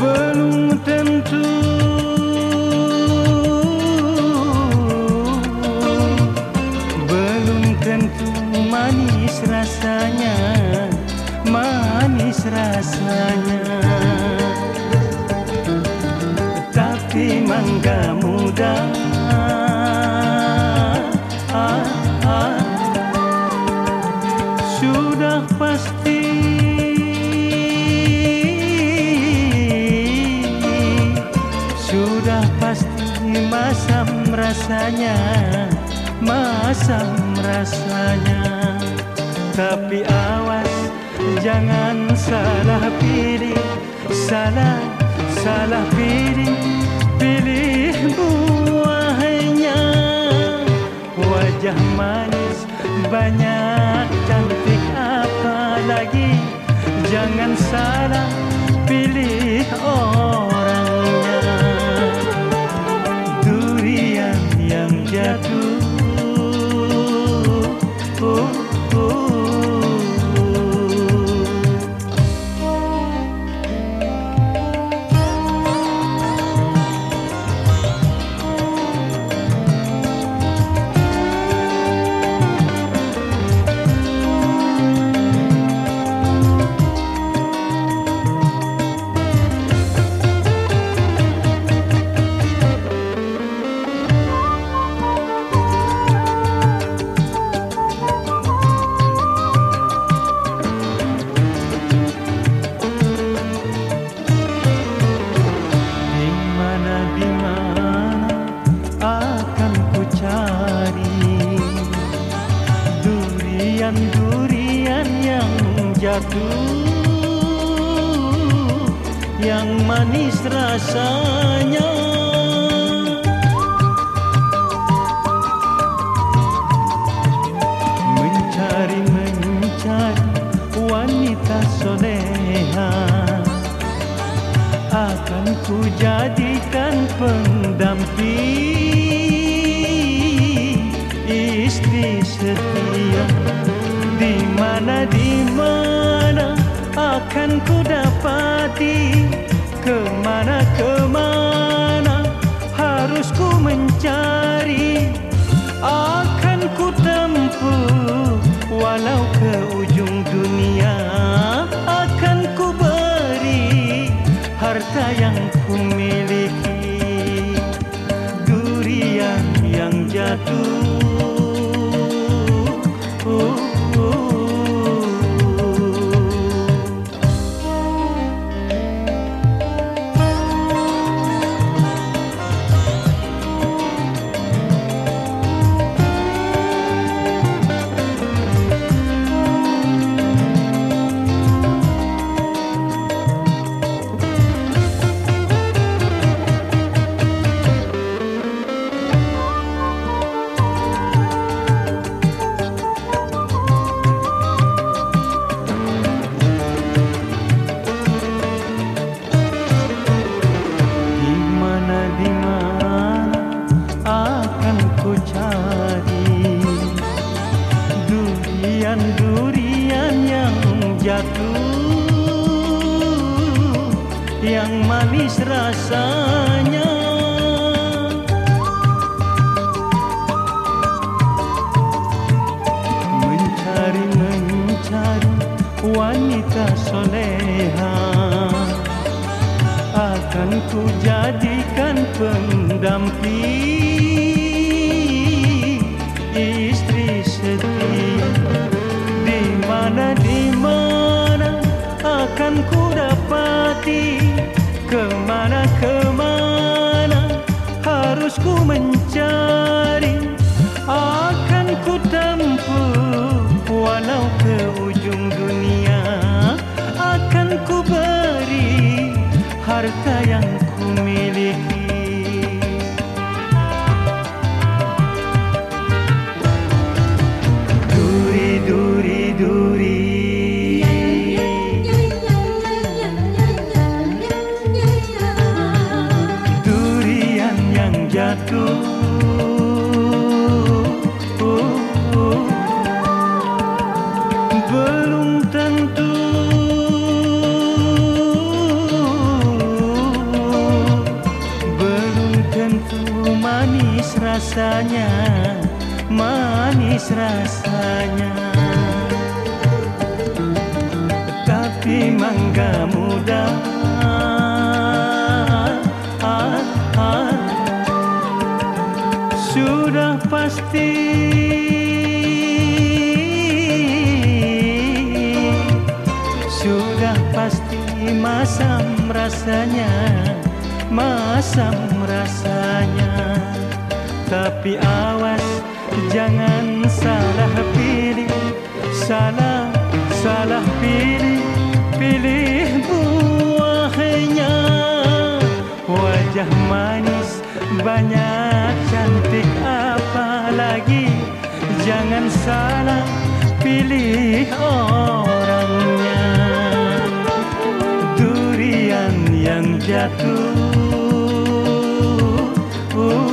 Belum tentu. Belum tentu manis rasanya Manis rasanya rasanya Masam rasanya. Tapi awas jangan salah pilih Salah, salah pilih Pilih buahnya. Wajah manis banyak cantik apalagi. Jangan salah pilih orangnya jatuh yang manis rasanya. Mencari mencari wanita soleha. Akan ku jadikan pendamping akan ku dapati ke mana ke mana harus ku mencari? Akan ku tempuh walau ke ujung dunia. Akan ku beri harta yang ku miliki durian yang jatuh manis rasanya. Mencari mencari wanita soleha. Akan ku jadikan pendamping istri setia. Di mana di mana akan ku dapati harus ku mencari. Akan ku tempuh walau ke ujung dunia. Akan ku beri harta yang ku manis rasanya. Tapi mangga muda. Ah, ah, Sudah pasti. Sudah pasti masam rasanya Masam rasanya Tapi awas jangan salah pilih. Salah, salah pilih Pilih buahnya. Wajah manis banyak cantik apalagi. Jangan salah pilih orangnya. Durian yang jatuh. Uh,